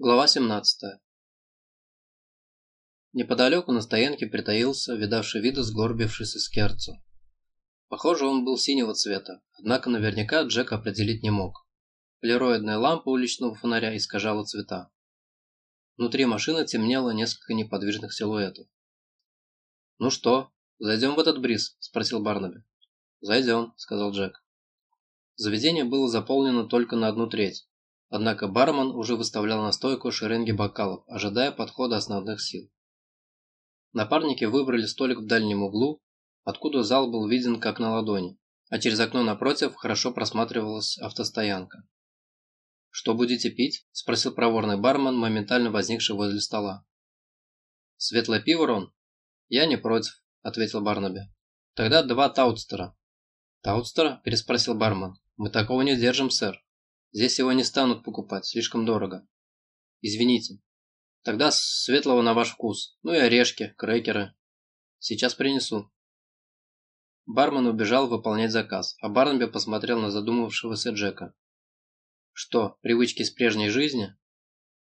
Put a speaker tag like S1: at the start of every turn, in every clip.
S1: Глава 17. Неподалеку на стоянке притаился, видавший вида сгорбившийся скерцо. Похоже, он был синего цвета, однако наверняка Джек определить не мог. Полироидная лампа уличного фонаря искажала цвета. Внутри машины темнело несколько неподвижных силуэтов. «Ну что, зайдем в этот бриз?» – спросил Барнаби. «Зайдем», – сказал Джек. Заведение было заполнено только на одну треть. Однако бармен уже выставлял на стойку шеренги бокалов, ожидая подхода основных сил. Напарники выбрали столик в дальнем углу, откуда зал был виден как на ладони, а через окно напротив хорошо просматривалась автостоянка. «Что будете пить?» – спросил проворный бармен, моментально возникший возле стола. «Светлое пиво, Рон?» «Я не против», – ответил Барнаби. «Тогда два таутстера». «Таутстера?» – переспросил бармен. «Мы такого не держим, сэр». Здесь его не станут покупать, слишком дорого. Извините. Тогда светлого на ваш вкус. Ну и орешки, крекеры. Сейчас принесу. Бармен убежал выполнять заказ, а Барнаби посмотрел на задумавшегося Джека. «Что, привычки с прежней жизни?»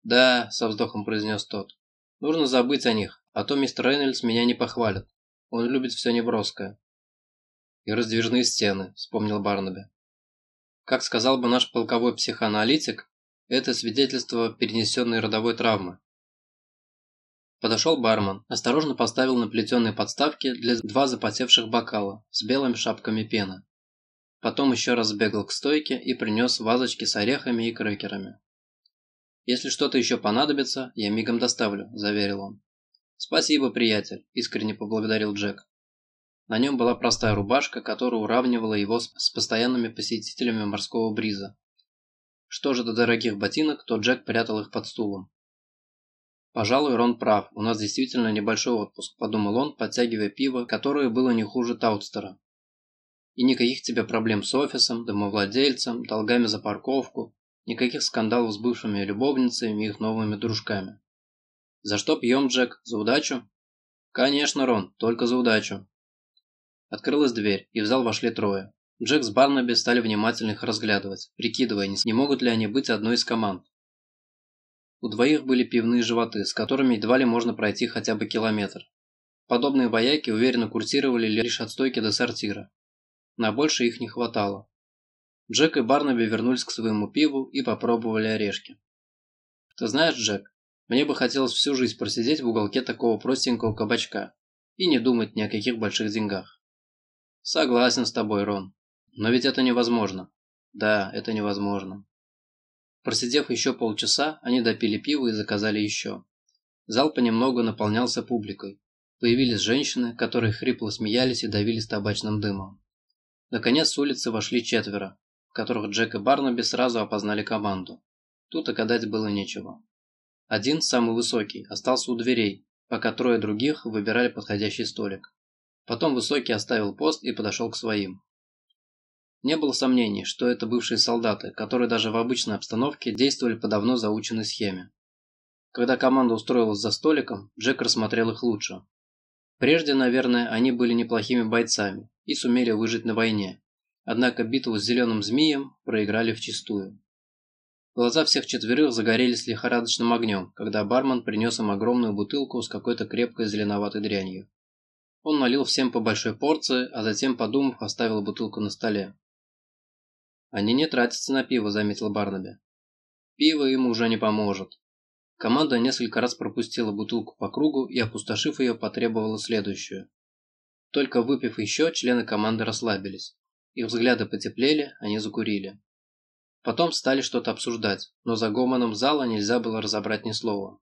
S1: «Да», – со вздохом произнес тот. «Нужно забыть о них, а то мистер Рейнольдс меня не похвалит. Он любит все неброское». «И раздвижные стены», – вспомнил Барнаби. Как сказал бы наш полковой психоаналитик, это свидетельство перенесенной родовой травмы. Подошел бармен, осторожно поставил на плетеные подставки для два запотевших бокала с белыми шапками пены. Потом еще раз сбегал к стойке и принес вазочки с орехами и крекерами. «Если что-то еще понадобится, я мигом доставлю», – заверил он. «Спасибо, приятель», – искренне поблагодарил Джек. На нем была простая рубашка, которая уравнивала его с постоянными посетителями морского бриза. Что же до дорогих ботинок, то Джек прятал их под стулом. «Пожалуй, Рон прав, у нас действительно небольшой отпуск», – подумал он, подтягивая пиво, которое было не хуже Таутстера. «И никаких тебе проблем с офисом, домовладельцем, долгами за парковку, никаких скандалов с бывшими любовницами и их новыми дружками». «За что пьем, Джек? За удачу?» «Конечно, Рон, только за удачу», Открылась дверь, и в зал вошли трое. Джек с Барнаби стали внимательно их разглядывать, прикидывая, не могут ли они быть одной из команд. У двоих были пивные животы, с которыми едва ли можно пройти хотя бы километр. Подобные вояки уверенно курсировали лишь от стойки до сортира. На больше их не хватало. Джек и Барнаби вернулись к своему пиву и попробовали орешки. «Ты знаешь, Джек, мне бы хотелось всю жизнь просидеть в уголке такого простенького кабачка и не думать ни о каких больших деньгах. Согласен с тобой, Рон. Но ведь это невозможно. Да, это невозможно. Просидев еще полчаса, они допили пиво и заказали еще. Зал понемногу наполнялся публикой. Появились женщины, которые хрипло смеялись и давились табачным дымом. Наконец с улицы вошли четверо, в которых Джек и Барнаби сразу опознали команду. Тут и гадать было нечего. Один, самый высокий, остался у дверей, пока трое других выбирали подходящий столик. Потом Высокий оставил пост и подошел к своим. Не было сомнений, что это бывшие солдаты, которые даже в обычной обстановке действовали по давно заученной схеме. Когда команда устроилась за столиком, Джек рассмотрел их лучше. Прежде, наверное, они были неплохими бойцами и сумели выжить на войне, однако битву с зеленым змеем проиграли вчистую. Глаза всех четверых загорелись лихорадочным огнем, когда бармен принес им огромную бутылку с какой-то крепкой зеленоватой дрянью. Он налил всем по большой порции, а затем, подумав, оставил бутылку на столе. «Они не тратятся на пиво», – заметил Барнаби. «Пиво им уже не поможет». Команда несколько раз пропустила бутылку по кругу и, опустошив ее, потребовала следующую. Только выпив еще, члены команды расслабились. Их взгляды потеплели, они закурили. Потом стали что-то обсуждать, но за гомоном зала нельзя было разобрать ни слова.